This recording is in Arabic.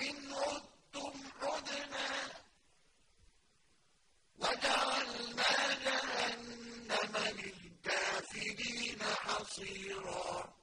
وَإِنْ عُدتُّمْ عُدْنَا وَجَعَلْنَا جَهَنَّمَ لِلْكَافِرِينَ حَصِيرًا.